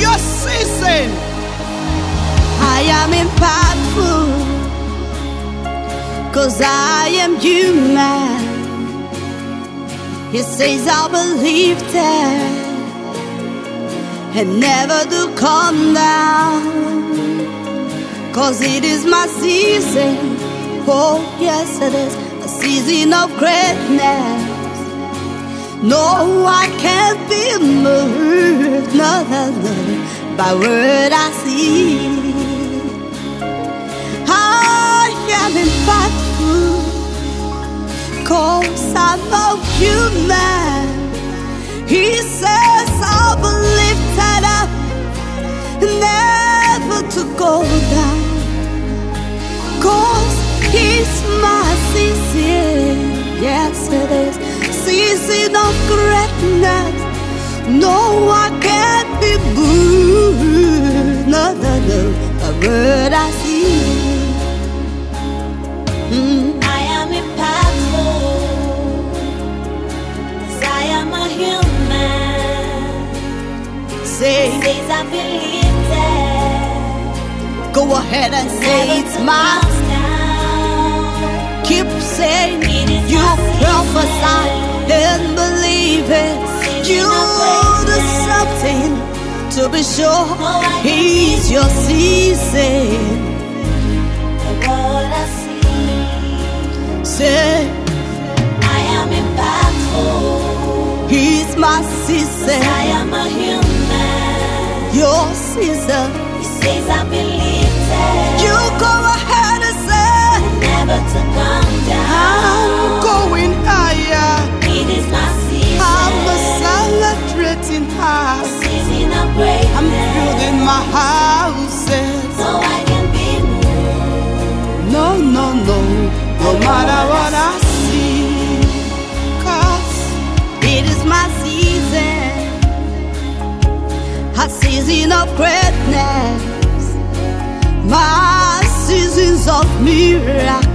your season? I am impactful. Cause I am human. He says I'll believe that and never do come down. Cause it is my season. Oh, yes, it is a season of greatness. No, I can't be moved, no, no, by what I see. I am impactful, cause I'm a human. He says I'll be lifted up, never to go down. Cause He's my season, yes it is, season greatness. No, I can't be moved, no, no, no, by what I see. Mm. I am impactful. 'cause I am a human. Say, Says I believe that. go ahead and say Never it's to to be sure he's your season. But what I see, Say I am impactful. he's my I am a human. your season. He says I believe that. You go ahead and say Never to come down. I'm going what I. Cause it is my season, a season of greatness, my seasons of miracles,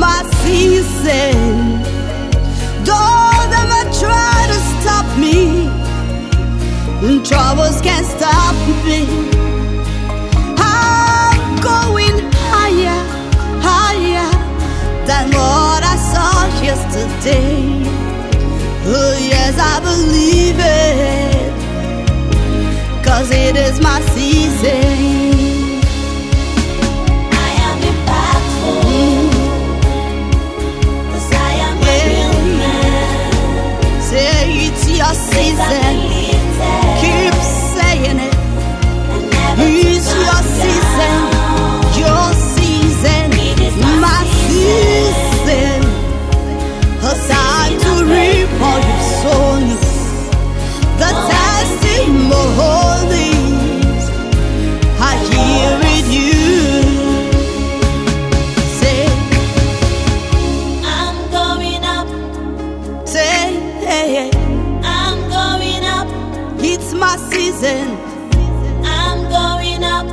my season. They might try to stop me, troubles can't stop me. I'm going higher, higher than what I saw yesterday. Oh, yes, I believe it. Cause it is my season. season. I'm going up.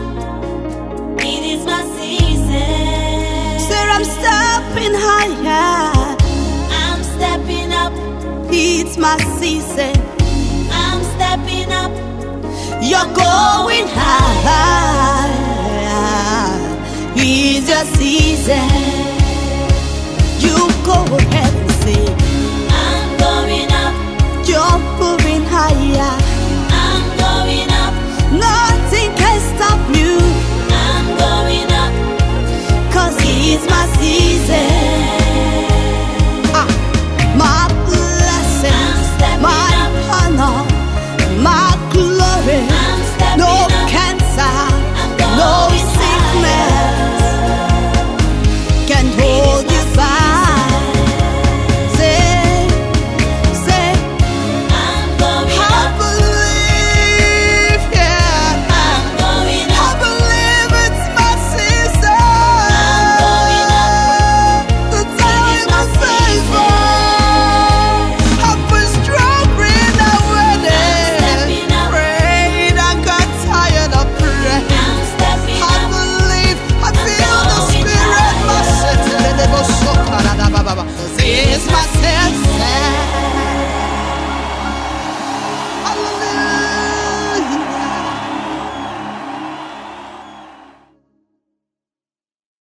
It is my season. Sir, I'm stepping higher. I'm stepping up. It's my season. I'm stepping up. You're going higher. It's your season. You go ahead.